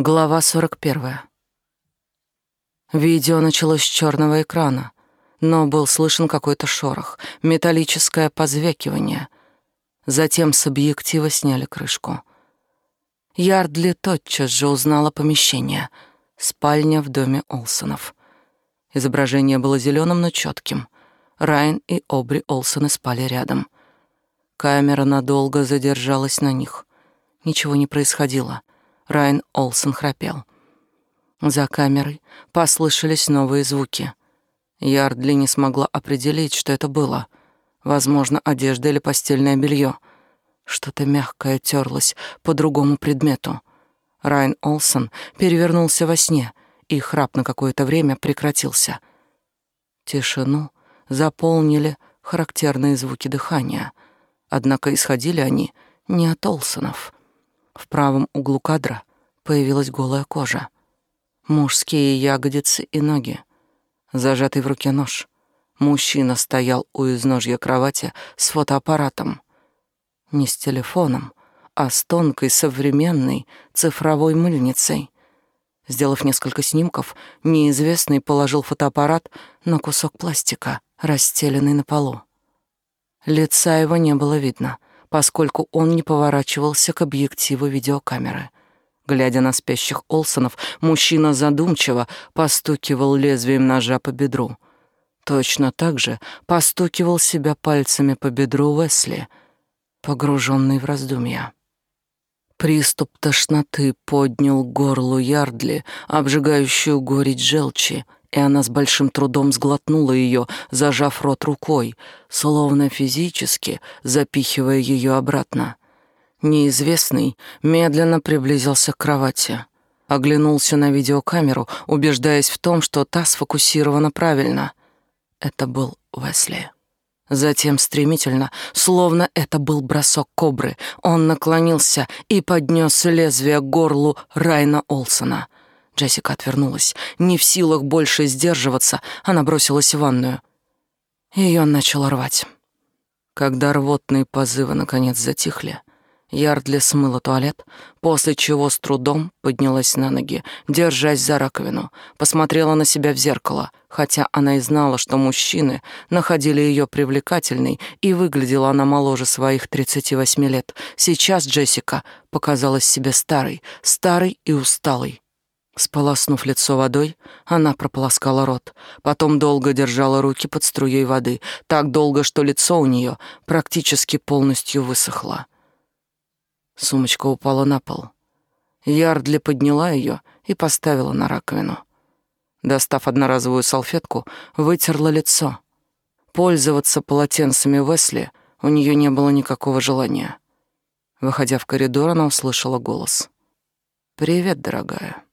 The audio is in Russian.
Глава 41. Видео началось с черного экрана, но был слышен какой-то шорох, металлическое позвякивание. Затем с объектива сняли крышку. Ярдли тотчас же узнала помещение. Спальня в доме Олсонов. Изображение было зеленым, но четким. Райан и Обри Олсоны спали рядом. Камера надолго задержалась на них. Ничего не происходило. Райан Олсен храпел. За камерой послышались новые звуки. Ярдли не смогла определить, что это было. Возможно, одежда или постельное белье. Что-то мягкое терлось по другому предмету. Райан Олсен перевернулся во сне, и храп на какое-то время прекратился. Тишину заполнили характерные звуки дыхания, однако исходили они не от Олсонов. В правом углу кадра появилась голая кожа. Мужские ягодицы и ноги. Зажатый в руке нож. Мужчина стоял у изножья кровати с фотоаппаратом. Не с телефоном, а с тонкой современной цифровой мыльницей. Сделав несколько снимков, неизвестный положил фотоаппарат на кусок пластика, расстеленный на полу. Лица его не было видно — поскольку он не поворачивался к объективу видеокамеры. Глядя на спящих Олсонов, мужчина задумчиво постукивал лезвием ножа по бедру. Точно так же постукивал себя пальцами по бедру Уэсли, погруженный в раздумья. Приступ тошноты поднял горлу Ярдли, обжигающую горечь желчи — и она с большим трудом сглотнула ее, зажав рот рукой, словно физически запихивая ее обратно. Неизвестный медленно приблизился к кровати, оглянулся на видеокамеру, убеждаясь в том, что та сфокусирована правильно. Это был Уэсли. Затем стремительно, словно это был бросок кобры, он наклонился и поднес лезвие к горлу Райна Олсона — Джессика отвернулась. Не в силах больше сдерживаться, она бросилась в ванную. Ее начало рвать. Когда рвотные позывы наконец затихли, Ярдли смыла туалет, после чего с трудом поднялась на ноги, держась за раковину, посмотрела на себя в зеркало, хотя она и знала, что мужчины находили ее привлекательной, и выглядела она моложе своих 38 лет. Сейчас Джессика показалась себе старой, старой и усталой. Сполоснув лицо водой, она прополоскала рот, потом долго держала руки под струей воды, так долго, что лицо у нее практически полностью высохло. Сумочка упала на пол. Ярдли подняла ее и поставила на раковину. Достав одноразовую салфетку, вытерла лицо. Пользоваться полотенцами Весли у нее не было никакого желания. Выходя в коридор, она услышала голос. «Привет, дорогая».